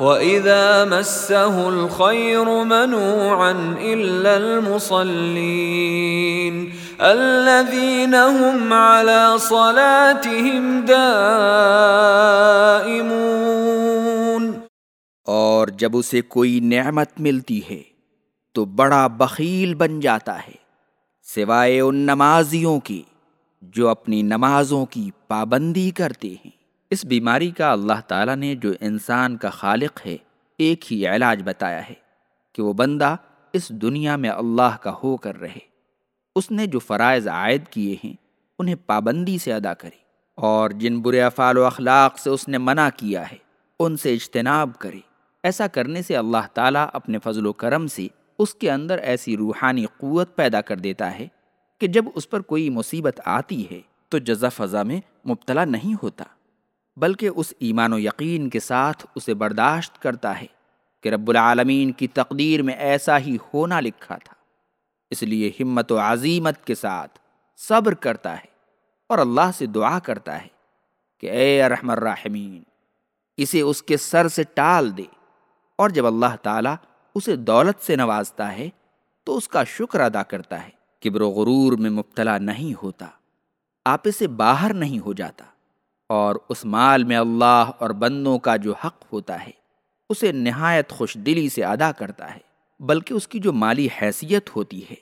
وَإِذَا مَسَّهُ الْخَيْرُ مَنُوعًا إِلَّا الْمُصَلِّينَ الَّذِينَ هُمْ عَلَى صَلَاتِهِمْ دَائِمُونَ اور جب اسے کوئی نعمت ملتی ہے تو بڑا بخیل بن جاتا ہے، سوائے ان نمازیوں کی جو اپنی نمازوں کی پابندی کرتے ہیں۔ اس بیماری کا اللہ تعالیٰ نے جو انسان کا خالق ہے، ایک ہی علاج بتایا ہے کہ وہ بندہ اس دنیا میں اللہ کا ہو کر رہے۔ اس نے جو فرائض عائد کیے ہیں، انہیں پابندی سے ادا کرے۔ اور جن برے افعال و اخلاق سے اس نے منع کیا ہے، ان سے اجتناب کرے۔ ایسا کرنے سے اللہ تعالیٰ اپنے فضل و کرم سے اس کے اندر ایسی روحانی قوت پیدا کر دیتا ہے کہ جب اس پر کوئی مصیبت آتی ہے، تو جزا فضا میں مبتلا نہیں ہوتا۔ بلکہ اس ایمان و یقین کے ساتھ اسے برداشت کرتا ہے کہ رب العالمین کی تقدیر میں ایسا ہی ہونا لکھا تھا۔ اس لیے ہمت و عظیمت کے ساتھ صبر کرتا ہے اور اللہ سے دعا کرتا ہے کہ اے رحم الرحمین اسے اس کے سر سے ٹال دے۔ اور جب اللہ تعالیٰ اسے دولت سے نوازتا ہے، تو اس کا شکر ادا کرتا ہے کبر و غرور میں مبتلا نہیں ہوتا، آپ سے باہر نہیں ہو جاتا۔ اور اس مال میں اللہ اور بندوں کا جو حق ہوتا ہے، اسے نہایت خوش دلی سے ادا کرتا ہے۔ بلکہ اس کی جو مالی حیثیت ہوتی ہے،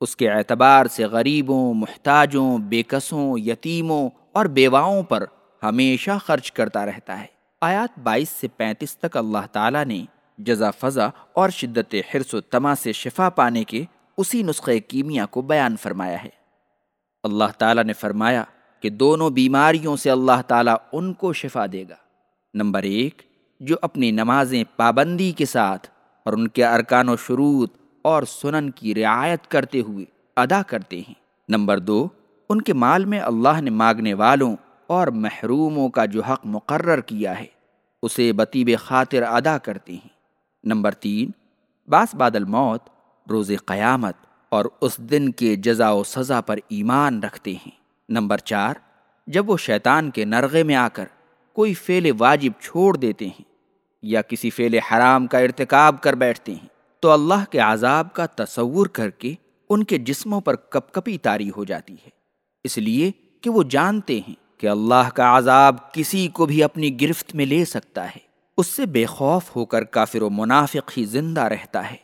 اس کے اعتبار سے غریبوں، محتاجوں بے قصوں یتیموں اور بیواؤں پر ہمیشہ خرچ کرتا رہتا ہے۔ آیات بائیس سے پینتیس تک اللہ تعالیٰ نے جزا، فضا اور شدت حرص و تما سے شفا پانے کے اسی نسخے کیمیا کو بیان فرمایا ہے۔ اللہ تعالیٰ نے فرمایا کہ دونوں بیماریوں سے اللہ تعالیٰ ان کو شفا دے گا۔ نمبر ایک، جو اپنی نمازیں پابندی کے ساتھ اور ان کے ارکان و شروط اور سنن کی رعایت کرتے ہوئے ادا کرتے ہیں۔ نمبر دو، ان کے مال میں اللہ نے مانگنے والوں اور محروموں کا جو حق مقرر کیا ہے، اسے بطیب خاطر ادا کرتے ہیں۔ نمبر تین باس بادل موت روز قیامت اور اس دن کے جزا و سزا پر ایمان رکھتے ہیں۔ نمبر چار، جب وہ شیطان کے نرغے میں آ کر کوئی فعل واجب چھوڑ دیتے ہیں یا کسی فعل حرام کا ارتکاب کر بیٹھتے ہیں، تو اللہ کے عذاب کا تصور کر کے ان کے جسموں پر کپ کپی تاری ہو جاتی ہے۔ اس لیے کہ وہ جانتے ہیں کہ اللہ کا عذاب کسی کو بھی اپنی گرفت میں لے سکتا ہے۔ اس سے بے خوف ہو کر کافر و منافق ہی زندہ رہتا ہے۔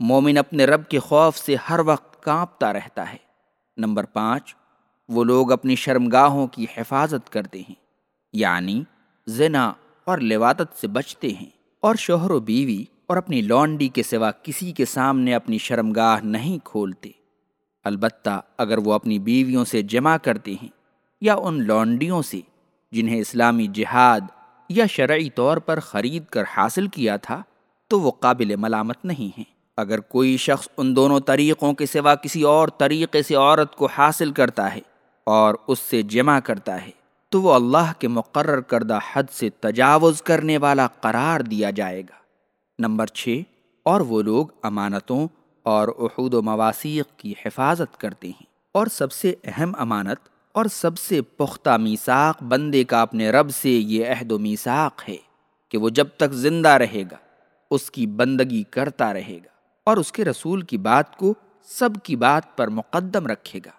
مومن اپنے رب کے خوف سے ہر وقت کانپتا رہتا ہے۔ نمبر پانچ وہ لوگ اپنی شرمگاہوں کی حفاظت کرتے ہیں یعنی زنا اور لواتت سے بچتے ہیں۔ اور شوہر و بیوی اور اپنی لانڈی کے سوا کسی کے سامنے اپنی شرمگاہ نہیں کھولتے۔ البتہ اگر وہ اپنی بیویوں سے جمع کرتے ہیں یا ان لانڈیوں سے جنہیں اسلامی جہاد یا شرعی طور پر خرید کر حاصل کیا تھا، تو وہ قابل ملامت نہیں ہیں۔ اگر کوئی شخص ان دونوں طریقوں کے سوا کسی اور طریقے سے عورت کو حاصل کرتا ہے اور اس سے جمع کرتا ہے، تو وہ اللہ کے مقرر کردہ حد سے تجاوز کرنے والا قرار دیا جائے گا۔ نمبر چھ، اور وہ لوگ امانتوں اور احود و مواسیق کی حفاظت کرتے ہیں۔ اور سب سے اہم امانت اور سب سے پختہ میساق بندے کا اپنے رب سے یہ عہد و میساق ہے کہ وہ جب تک زندہ رہے گا، اس کی بندگی کرتا رہے گا اور اس کے رسول کی بات کو سب کی بات پر مقدم رکھے گا۔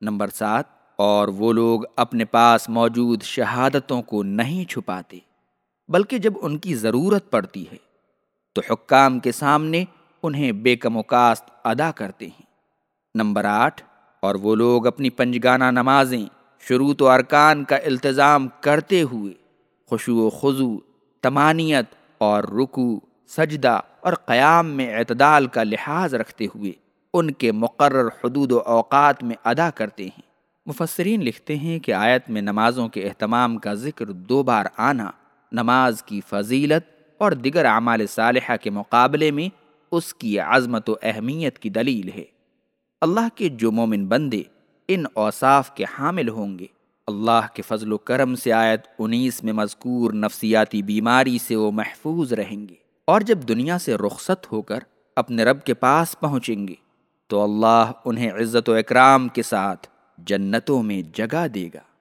نمبر سات اور وہ لوگ اپنے پاس موجود شہادتوں کو نہیں چھپاتے، بلکہ جب ان کی ضرورت پڑتی ہے، تو حکام کے سامنے انہیں بے کم و کاست ادا کرتے ہیں۔ نمبر آٹھ، اور وہ لوگ اپنی پنجگانہ نمازیں شروط و ارکان کا التظام کرتے ہوئے خوشو و خضو تمانیت اور رکو سجدہ اور قیام میں اعتدال کا لحاظ رکھتے ہوئے ان کے مقرر حدود و اوقات میں ادا کرتے ہیں۔ مفسرین لکھتے ہیں کہ آیت میں نمازوں کے اہتمام کا ذکر دو بار آنا، نماز کی فضیلت اور دیگر اعمال صالحہ کے مقابلے میں اس کی عظمت و اہمیت کی دلیل ہے۔ اللہ کے جو مومن بندے ان اوصاف کے حامل ہوں گے۔ اللہ کے فضل و کرم سے آیت انیس میں مذکور نفسیاتی بیماری سے وہ محفوظ رہیں گے۔ اور جب دنیا سے رخصت ہو کر اپنے رب کے پاس پہنچیں گے تو اللہ انہیں عزت و اکرام کے ساتھ جنتوں میں جگہ دے گا۔